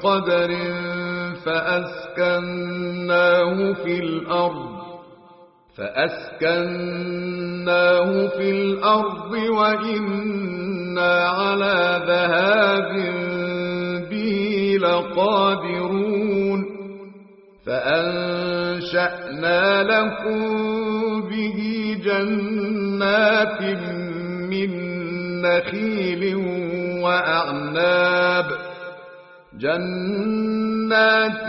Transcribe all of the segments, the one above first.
بقدر فأسكناه في الأرض فأسكناه في الأرض وإنا على ذهاب به لقادرون فأنشأنا لكم به جنات من نخيل وأعناب. جنات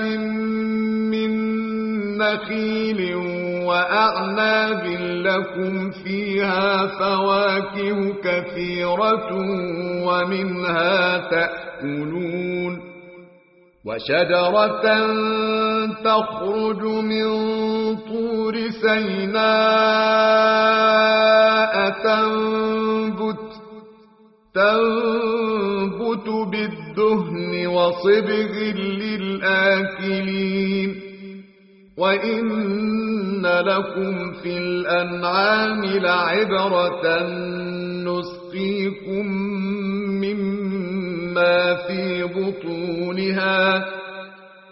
من نخيل وأعناب لكم فيها فواكه كثيرة ومنها تأكلون وشجرة تخرج من طور سيناء تنبت تنبت بالدهن وصبغ للآكلين وإن لكم في الأنعام لعبرة نسقيكم مما في بطونها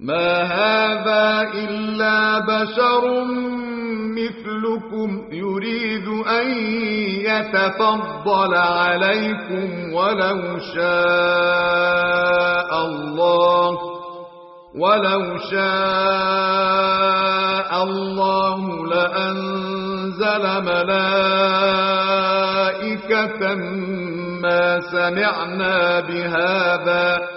ما هذا إلا بشر مثلكم يريد أن يتفضل عليكم ولو شاء الله ولو شاء الله لأنزل ملائكة ما سمعنا بهذا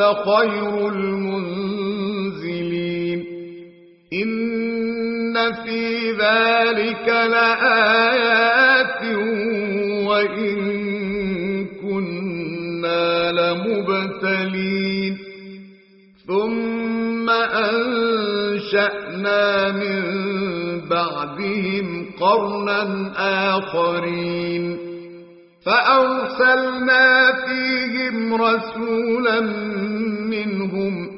خير المنزلين. إن في ذلك لآيات وإن كنا لمبتلين. ثم أنشأنا من بعدهم قرنا آخرين. فأرسلنا فيهم رسولا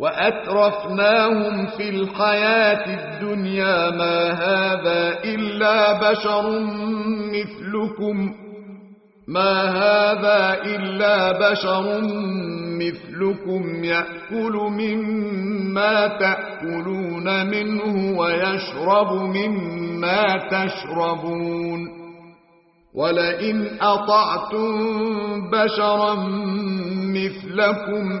وأترفناهم في الحياة الدنيا ما هذا إلا بشر مثلكم. ما هذا إلا بشر مثلكم يأكل مما تأكلون منه ويشرب مما تشربون. ولئن أطعتم بشرا مثلكم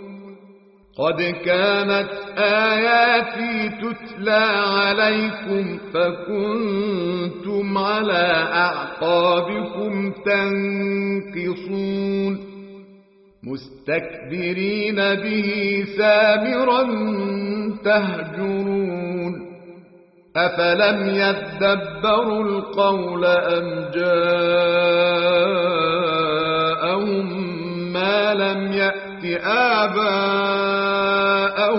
قد كانت آياتي تتلى عليكم فكنتم على أعقابكم تنقصون. مستكبرين به سامرا تهجرون. أفلم يدبروا القول أم جاءهم ما لم يأت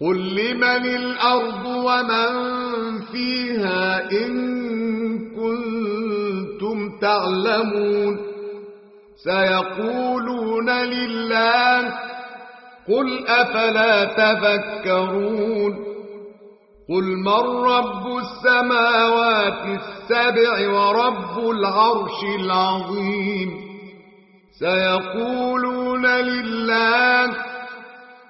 قل لمن الأرض ومن فيها إن كنتم تعلمون سيقولون لله قل أفلا تذكرون قل من رب السماوات السبع ورب العرش العظيم سيقولون لله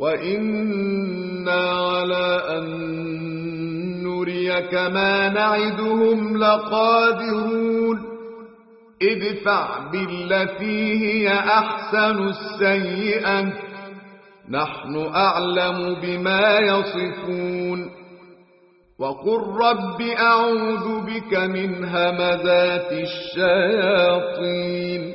وإنا على أن نريك ما نعدهم لقادرون ادفع بالتي هي أحسن السيئة نحن أعلم بما يصفون وقل رب أعوذ بك من همذات الشياطين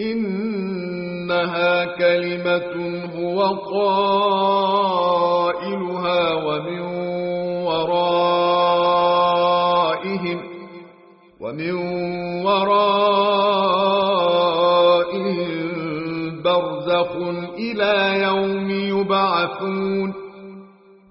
إنها كلمة هو قائلها ومن ورائهم ومن ورائهم برزخ إلى يوم يبعثون.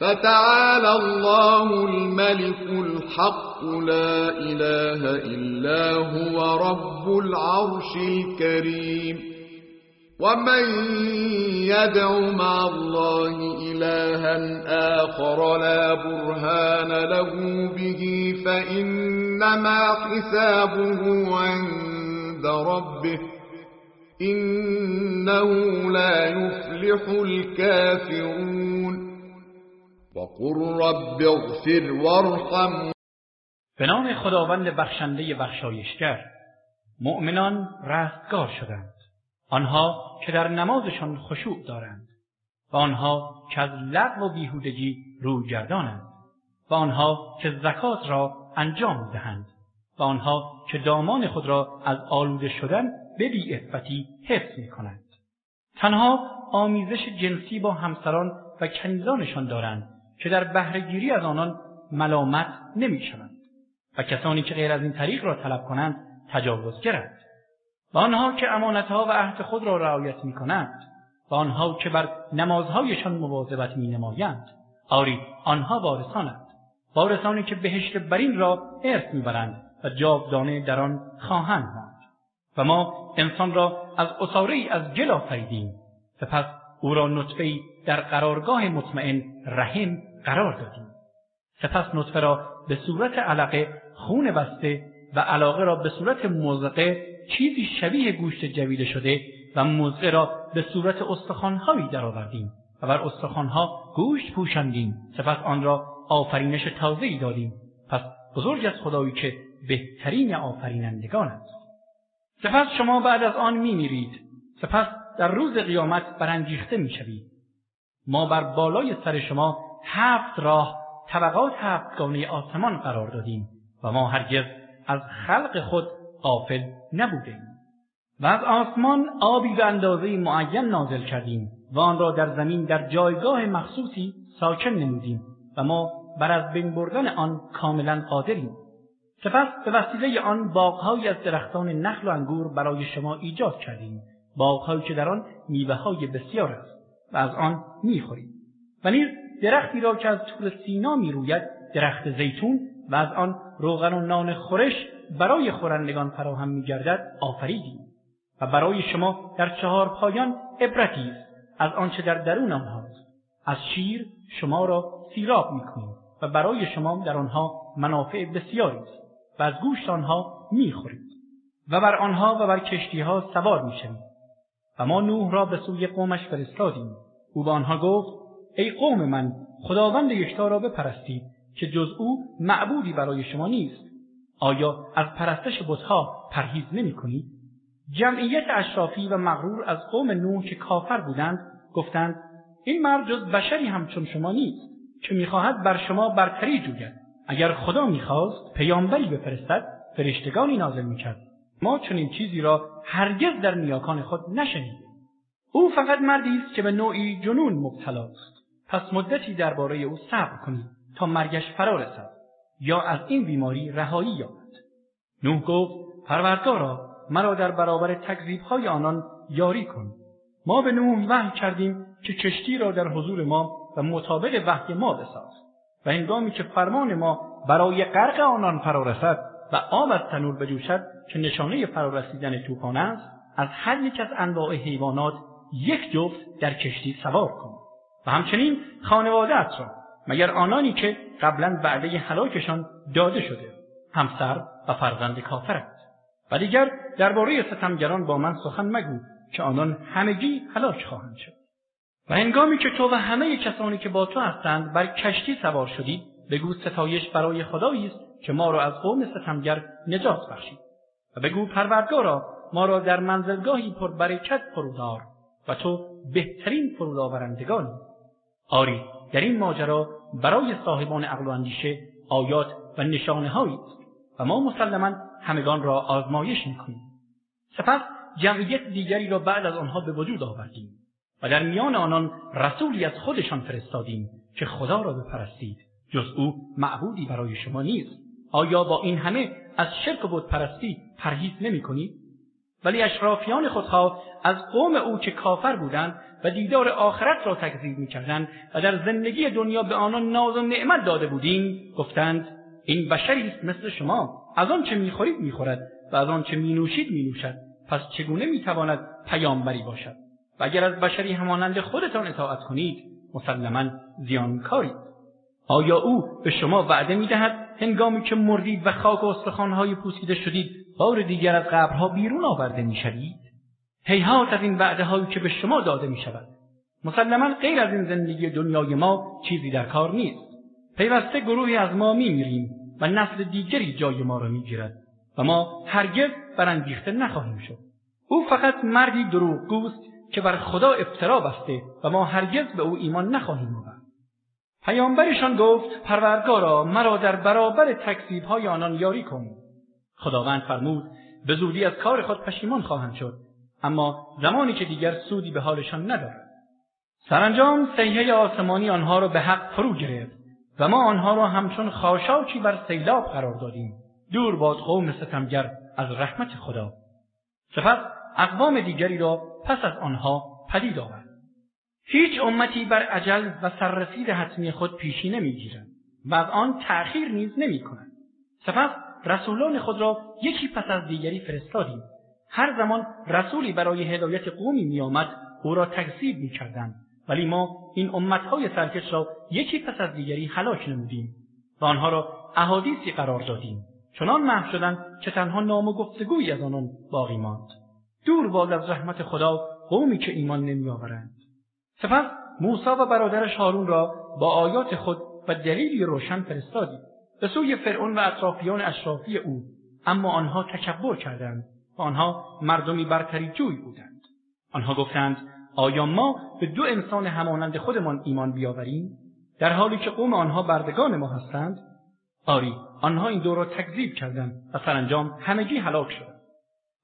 فتعالى الله الملك الحق لا إله إلا هو رب العرش الكريم. ومن يدع مع الله إلها آخر لا برهان له به فإنما حسابه عند ربه إنه لا يفلح الكافرون. وقل رب اغفر وارحم به نام خداوند بخشنده بخشایشگر مؤمنان رستگار شدند آنها که در نمازشان خشوع دارند و آنها که از لغو و بیهودگی روی گردانند و آنها که زکات را انجام دهند و آنها که دامان خود را از آلوده شدن به بیعفتی حفظ می کنند. تنها آمیزش جنسی با همسران و کنیزانشان دارند که در بهرهگیری از آنان ملامت نمی شوند و کسانی که غیر از این طریق را طلب کنند تجاوزگرند و آنها که امانتها و عهد خود را رعایت می کنند و آنها که بر نمازهایشان مواظبت می نمایند آری آنها وارثانند. وارثانی که بهشت برین را ارث می‌برند و جاودانه در آن خواهند ماند. و ما انسان را از عصاره ای از گل آفریدیم. سپس او را نطفه در قرارگاه مطمئن رحم قرار دادیم. سپس نطفه را به صورت علقه خون بسته و علقه را به صورت مضغه چیزی شبیه گوشت جویده شده و مضغه را به صورت استخوانهایی درآوردیم و بر استخوانها گوشت پوشاندیم. سپس آن را آفرینش تازه‌ای دادیم. پس بزرگ است خدایی که بهترین آفرینندگان است. سپس شما بعد از آن میمیرید. سپس در روز قیامت برانگیخته می‌شوید ما بر بالای سر شما هفت راه طبقات هفتگانه آسمان قرار دادیم و ما هرگز از خلق خود غافل نبودیم. و از آسمان آبی به اندازه معین نازل کردیم و آن را در زمین در جایگاه مخصوصی ساکن نمودیم و ما بر از بین بردن آن کاملا قادریم. سپس به وسیله آن باغهایی از درختان نخل و انگور برای شما ایجاد کردیم. باغهایی که در آن میوههای بسیار است و از آن می‌خورید. و نیز درختی را که از طور سینا می‌روید درخت زیتون و از آن روغن و نان خورش برای خورندگان فراهم میگردد آفریدیم. و برای شما در چهارپایان عبرتی است از آنچه در درون آنهاست. از شیر شما را سیراب می‌کنیم و برای شما در آنها منافع بسیاری است و از گوشت آنها می‌خورید. و بر آنها و بر کشتیها سوار می‌شوید. و ما نوح را به سوی قومش فرستادیم. او به آنها گفت ای قوم من خداوند یکتا را بپرستید که جز او معبودی برای شما نیست. آیا از پرستش بتها پرهیز نمی کنید؟ جمعیت اشرافی و مغرور از قوم نوح که کافر بودند گفتند این مرد جز بشری همچون شما نیست که می‌خواهد بر شما برتری جوید. اگر خدا می‌خواست پیامبری بفرستد فرشتگانی نازل می‌کرد. ما چنین چیزی را هرگز در نیاکان خود نشنیدیم. او فقط مردی است که به نوعی جنون مبتلاست پس مدتی درباره او صبر کنید تا مرگش فرا رسد یا از این بیماری رهایی یابد. نوح گفت پروردگارا مرا در برابر تکذیبهای آنان یاری کن. ما به نوح وحی کردیم که کشتی را در حضور ما و مطابق وحی ما بساز و هنگامی که فرمان ما برای غرق آنان فرا رسد و آب از تنور بجوشد که نشانه فرارسیدن طوفان است از هر یک از انواع حیوانات یک جفت در کشتی سوار کن. و همچنین خانوادهات را مگر آنانی که قبلا وعده هلاکشان داده شده همسر و فرزند کافرت و دیگر درباره ستمگران با من سخن مگو که آنان همگی هلاک خواهند شد. و هنگامی که تو و همه کسانی که با تو هستند بر کشتی سوار شدید بگو ستایش برای خدایی است که ما را از قوم ستمگر نجات بخشید. و بگو پروردگارا ما را در منزلگاهی پر برکت فرود آر و تو بهترین فرودآورندگانی آری در این ماجرا برای صاحبان عقل و اندیشه آیات و نشانه‌هاست و ما مسلما همگان را آزمایش می‌کنیم. سپس جمعیت دیگری را بعد از آنها به وجود آوردیم و در میان آنان رسولی از خودشان فرستادیم که خدا را بپرستید جز او معبودی برای شما نیست. آیا با این همه از شرک و بت‌پرستی پرهیز نمی کنید؟ ولی اشرافیان خودخواه از قوم او که کافر بودند و دیدار آخرت را تکذیب می‌کردند و در زندگی دنیا به آنان ناز و نعمت داده بودیم گفتند این بشری است مثل شما از آن چه می‌خورید می‌خورد و از آن چه مینوشید مینوشد پس چگونه می‌تواند پیامبری باشد؟ و اگر از بشری همانند خودتان اطاعت کنید مسلما زیانکارید آیا او به شما وعده می‌دهد هنگامی که مردید و خاک و استخوانهای پوسیده شدید بار دیگر از قبرها بیرون آورده می‌شوید هیهات از این وعده هایی که به شما داده می شود مسلما غیر از این زندگی دنیای ما چیزی در کار نیست. پیوسته گروهی از ما می میریم و نسل دیگری جای ما را می گیرد و ما هرگز برانگیخته نخواهیم شد. او فقط مردی دروغگوست که بر خدا افترا بسته و ما هرگز به او ایمان نخواهیم آورد. پیامبرشان گفت پروردگارا مرا در برابر تکذیب های آنان یاری کن. خداوند فرمود به زودی از کار خود پشیمان خواهند شد اما زمانی که دیگر سودی به حالشان ندارد سرانجام صیحه آسمانی آنها را به حق فرو گرفت و ما آنها را همچون خاشاکی بر سیلاب قرار دادیم. دور باد قوم ستمگر از رحمت خدا. سپس اقوام دیگری را پس از آنها پدید آوردیم. هیچ امتی بر اجل و سررسید حتمی خود پیشی نمی‌گیرند و از آن تأخیر نیز نمی‌کنند سپس رسولان خود را یکی پس از دیگری فرستادیم. هر زمان رسولی برای هدایت قومی میآمد او را تکذیب می‌کردند. ولی ما این امتهای سرکش را یکی پس از دیگری هلاک نمودیم و آنها را احادیثی قرار دادیم. چنان محو شدند که تنها نام و گفتگویی از آنان باقی ماند. دور باد از رحمت خدا قومی که ایمان نمیآورند. سپس موسی و برادرش هارون را با آیات خود و دلیلی روشن فرستادیم به سوی فرعون و اطرافیان اشرافی او اما آنها تکبر کردند و آنها مردمی برتری جوی بودند. آنها گفتند آیا ما به دو انسان همانند خودمان ایمان بیاوریم؟ در حالی که قوم آنها بردگان ما هستند. آری آنها این دو را تکذیب کردند و سرانجام همگی هلاک شدند.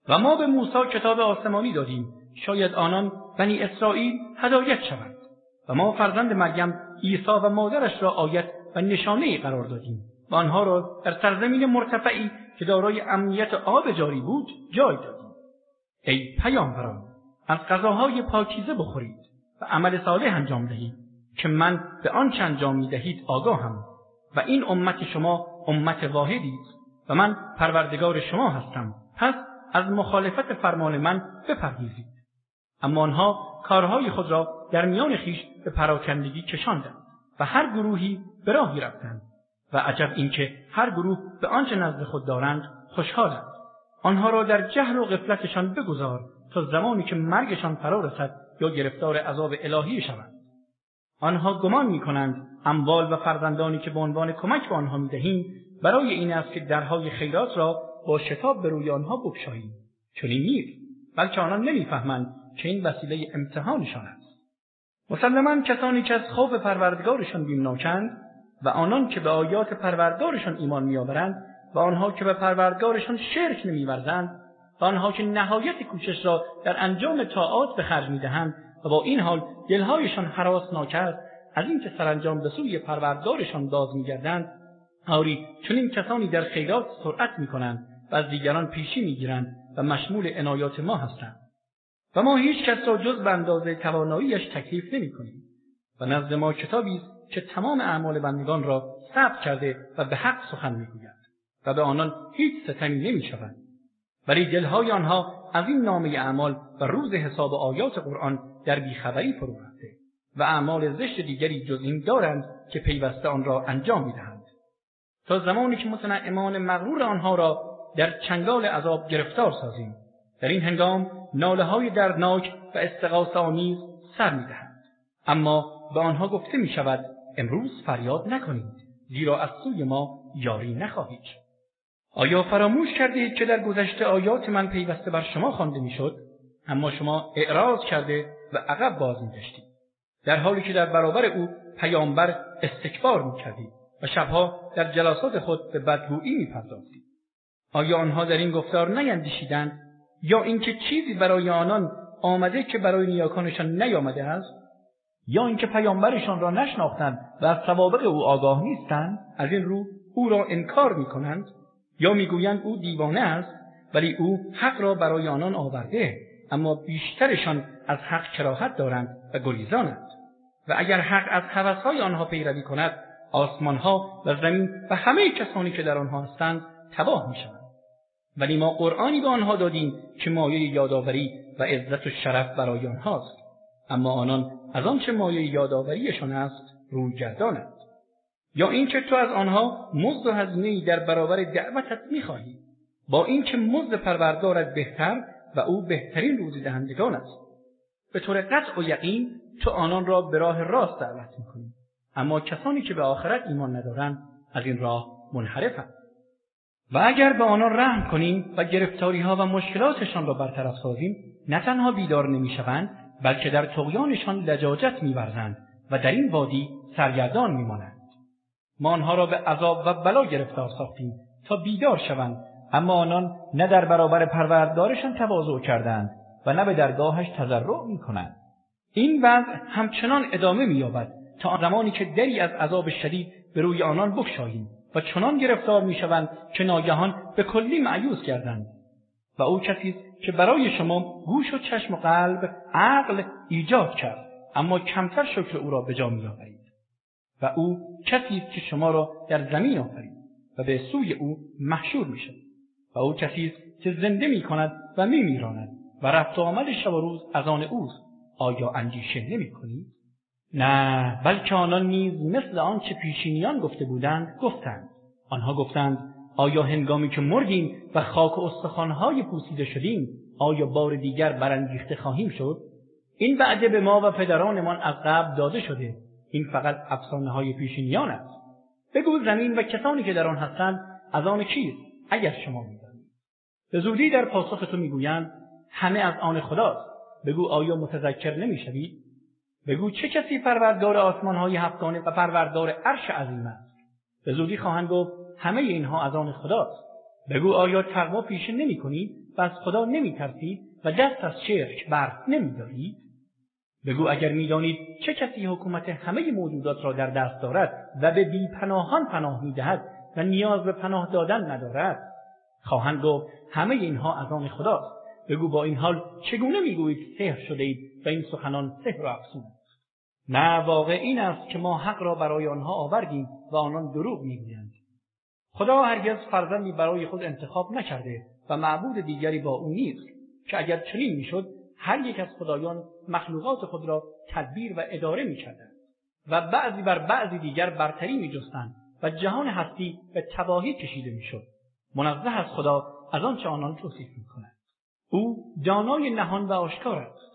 و ما به موسی کتاب آسمانی دادیم. شاید آنان بنی اسرائیل هدایت شوند و ما فرزند مریم عیسی و مادرش را آیت و نشانه قرار دادیم و آنها را در سرزمین مرتفعی که دارای امنیت و آب جاری بود جای دادیم. ای پیامبران از غذاهای پاکیزه بخورید و عمل صالح انجام دهید که من به آنچه انجام می‌دهید آگاهم و این امت شما امت واحدی و من پروردگار شما هستم. پس از مخالفت فرمان من بپرهیزید. اما آنها کارهای خود را در میان خویش به پراکندگی کشاندند و هر گروهی به راهی رفتند و عجب اینکه هر گروه به آنچه نزد خود دارند خوشحالند. آنها را در جهل و غفلتشان بگذار تا زمانی که مرگشان فرا رسد یا گرفتار عذاب الهی شوند. آنها گمان می‌کنند اموال و فرزندانی که به عنوان کمک به آنها می‌دهیم برای این است که درهای خیرات را با شتاب به روی آنها بگشاییم. چنین نیست بلکه آنان نمی‌فهمند که این وسیله امتحانشان است. مسلما کسانی که از خوف پروردگارشان بیمناکند و آنان که به آیات پروردگارشان ایمان میآورند و آنها که به پروردگارشان شرک نمیورزند و آنها که نهایت کوشش را در انجام طاعات به خرج می‌دهند و با این حال دلهایشان هراسناک است از اینکه سرانجام به سوی پروردگارشان باز میگردند آری چنین کسانی در خیرات سرعت می‌کنند و از دیگران پیشی می‌گیرند و مشمول عنایات ما هستند. و ما هیچ کس را جز به اندازه تواناییش تکلیف نمی کنیم و نزد ما کتابی است که تمام اعمال بندگان را ثبت کرده و به حق سخن می‌گوید و به آنان هیچ ستمی نمی شود. ولی دلهای آنها از این نامه اعمال و روز حساب آیات قرآن در بیخبری فرو رفته و اعمال زشت دیگری جز این دارند که پیوسته آن را انجام می‌دهند. تا زمانی که متنعمان مغرور آنها را در چنگال عذاب گرفتار سازیم. در این هنگام ناله های دردناک و استغاثه آمیز سر می‌دهند. اما به آنها گفته می شود امروز فریاد نکنید زیرا از سوی ما یاری نخواهید آیا فراموش کردید که در گذشته آیات من پیوسته بر شما خوانده می‌شد؟ اما شما اعراض کرده و عقب باز میگشتید. در حالی که در برابر او پیامبر استکبار می‌کردید و شبها در جلسات خود به بدگویی میپرداختید آیا آنها در این گفتار نیندیشیدند؟ یا اینکه چیزی برای آنان آمده که برای نیاکانشان نیامده است یا اینکه پیامبرشان را نشناختند و از سوابق او آگاه نیستند از این رو او را انکار می‌کنند یا می‌گویند او دیوانه است ولی او حق را برای آنان آورده اما بیشترشان از حق کراهت دارند و گریزانند. و اگر حق از هوسهای آنها پیروی کند آسمانها و زمین و همه کسانی که در آنها هستند تباه می‌شوند. ولی ما قرآنی به آنها دادیم که مایه یادآوری و عزت و شرف برای آنهاست. اما آنان از آنچه مایه یادآوریشان است روی گردانند یا اینکه تو از آنها مزد و هزینهای در برابر دعوتت می‌خواهی. با اینکه مزد پروردگارت بهتر و او بهترین روزی دهندگان است. به طور قطع و یقین تو آنان را به راه راست دعوت می‌کنی. اما کسانی که به آخرت ایمان ندارند از این راه منحرفند. و اگر به آنان رحم کنیم و گرفتاری ها و مشکلاتشان را برطرف سازیم نه تنها بیدار نمی‌شوند بلکه در طغیانشان لجاجت میورزند و در این وادی سرگردان میمانند. ما آنها را به عذاب و بلا گرفتار ساختیم تا بیدار شوند اما آنان نه در برابر پروردگارشان تواضع کردند و نه به درگاهش تضرع می‌کنند. این وضع همچنان ادامه مییابد تا زمانی که دری از عذاب شدید به روی آنان بگشاییم. و چنان گرفتار می‌شوند که ناگهان به کلی مأیوس گردند و او کسی که برای شما گوش و چشم و قلب عقل ایجاد کرد اما کمتر شکر او را به جا میآورید. و او کسی که شما را در زمین آفرید و به سوی او محشور می‌شوید و او کسی که زنده می کند و می میراند و رفت و آمد شب و روز از آن اوست. آیا اندیشه نمی کنید؟ نه بلکه آنان نیز مثل آنچه پیشینیان گفته بودند گفتند. آنها گفتند آیا هنگامی که مردیم و خاک و استخوانهای پوسیده شدیم آیا بار دیگر برانگیخته خواهیم شد؟ این وعده به ما و پدرانمان از قبل داده شده. این فقط افسانه های پیشینیان است. بگو زمین و کسانی که در آن هستند از آن کیست؟ اگر شما می‌دانید. به زودی در پاسخ تو می‌گویند همه از آن خداست. بگو آیا متذکر نمی‌شوید؟ بگو چه کسی پروردگار آسمانهای هفتگانه و پروردگار عرش عظیم است؟ به زودی خواهند گفت همه اینها از آن خداست. بگو آیا تقوا پیشه نمی کنید و از خدا نمی ترسید و دست از شرک بر نمی بگو اگر می‌دانید چه کسی حکومت همه موجودات را در دست دارد و به بی پناهان پناه می‌دهد و نیاز به پناه دادن ندارد؟ خواهند گفت همه اینها از آن خداست. بگو با این حال چگونه می‌گویید سحر شده اید و این سخنان سحر و افسون؟ نه واقع این است که ما حق را برای آنها آوردیم و آنان دروغ می‌گویند. خدا هرگز فرزندی برای خود انتخاب نکرده و معبود دیگری با او نیست که اگر چنین می‌شد هر یک از خدایان مخلوقات خود را تدبیر و اداره می‌کردند و بعضی بر بعضی دیگر برتری میجستند و جهان هستی به تباهی کشیده می‌شد. منزه است خدا از آنچه آنان توصیف می‌کنند او دانای نهان و آشکار است.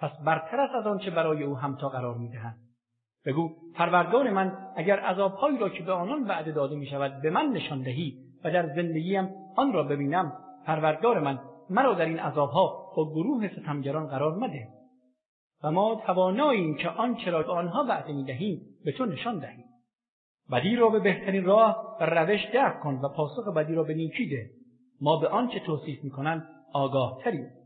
پس برتر است از آنچه برای او همتا قرار می‌دهند بگو پروردگار من اگر عذابهایی را که به آنان وعده داده می شود به من نشان دهی و در زندگیم آن را ببینم پروردگار من مرا در این عذابها با گروه ستمگران قرار مده و ما تواناییم که آنچه را به آنها وعده می دهیم به تو نشان دهیم. بدی را به بهترین راه و روش دفع کن و پاسخ بدی را به نیکی ده. ما به آنچه توصیف می‌کنند آگاه تریم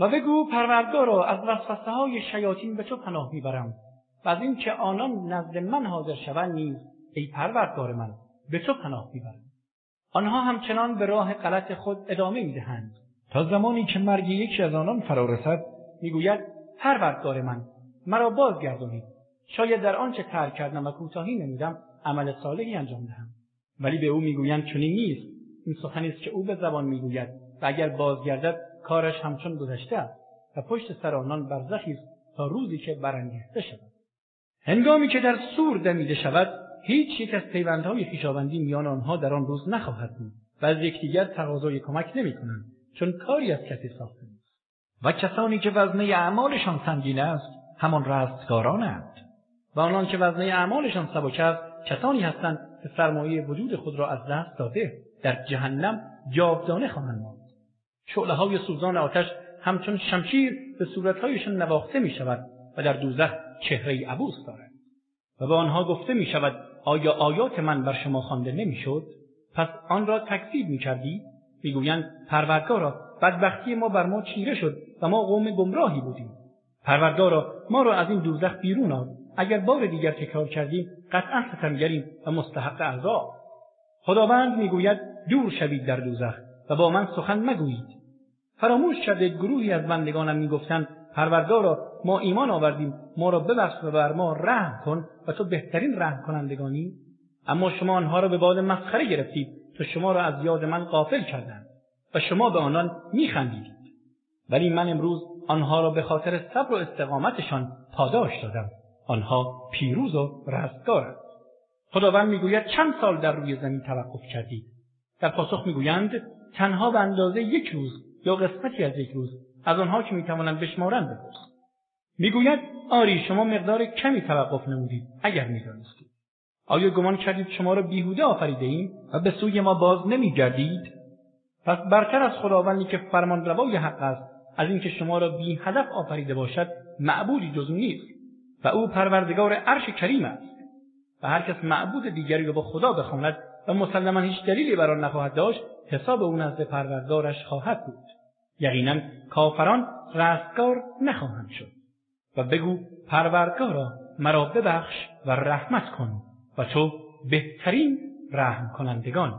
و بگو پروردگارا از وسوسه های شیاطین به تو پناه می‌برم و از اینکه آنان نزد من حاضر شوند نیز ای پروردگار من به تو پناه می‌برم. آنها همچنان به راه غلط خود ادامه می‌دهند. تا زمانی که مرگ یکی از آنان فرا رسد می‌گوید پروردگار من مرا بازگردانید. شاید در آنچه ترک کردم و کوتاهی نمودم عمل صالحی انجام دهم. ولی به او می‌گویند چنین نیست. این سخنی است که او به زبان می‌گوید و اگر بازگردد کارش همچون گذشته است و پشت سر آنان برزخی است تا روزی که برانگیخته شوند. هنگامی که در صور دمیده شود هیچ یک از پیوندهای خویشاوندی میان آنها در آن روز نخواهد بود و از یکدیگر تقاضای کمک نمی‌کنند چون کاری از کسی ساخته نیست. و کسانی که وزنه اعمالشان سنگین است همان رستگارانند و آنان که وزنه اعمالشان سبک است کسانی هستند که سرمایه وجود خود را از دست داده در جهنم جاودانه خواهند ماند. شعله های سوزان آتش همچون شمشیر به صورتهایشان نواخته می شود و در دوزخ چهره عبوس دارند. و به آنها گفته می شود آیا آیات من بر شما خوانده نمی‌شد؟ پس آن را تکذیب می کردید می‌گویند پروردگارا بدبختی ما بر ما چیره شد و ما قوم گمراهی بودیم. پروردگارا ما را از این دوزخ بیرون آر. اگر بار دیگر تکرار کردیم قطعا ستمگریم و مستحق عذاب خداوند می‌گوید دور شوید در دوزخ و با من سخن مگویید. فراموش کرده گروهی از بندگانم می‌گفتند پروردگارا ما ایمان آوردیم ما را ببخش و بر ما رحم کن و تو بهترین رحم کنندگانی اما شما آنها را به باد مسخره گرفتید تا شما را از یاد من غافل کردند و شما به آنان میخندیدید. ولی من امروز آنها را به خاطر صبر و استقامتشان پاداش دادم. آنها پیروز و رستگارند خداوند می‌گوید چند سال در روی زمین توقف کردید؟ در پاسخ می‌گویند تنها به اندازه یک روز یا قسمتی از یک روز از آنها که می‌توانند بشمارند بپرس. می‌گوید آری شما مقدار کمی توقف نمودید اگر می‌دانستید. آیا گمان کردید شما را بیهوده آفریده ایم و به سوی ما باز نمیگردید؟ پس برتر است خداوندی که فرمانروای حق است از اینکه شما را بی هدف آفریده باشد معبودی جز او نیست و او پروردگار عرش کریم است. و هر کس معبود دیگری را با خدا بخواند و مسلما هیچ دلیلی بر آن نخواهد داشت حساب او نزد پروردگارش خواهد بود. یقینا کافران رستگار نخواهند شد. و بگو پروردگارا مرا ببخش و رحمت کن و تو بهترین رحم کنندگان